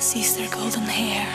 sees their golden hair.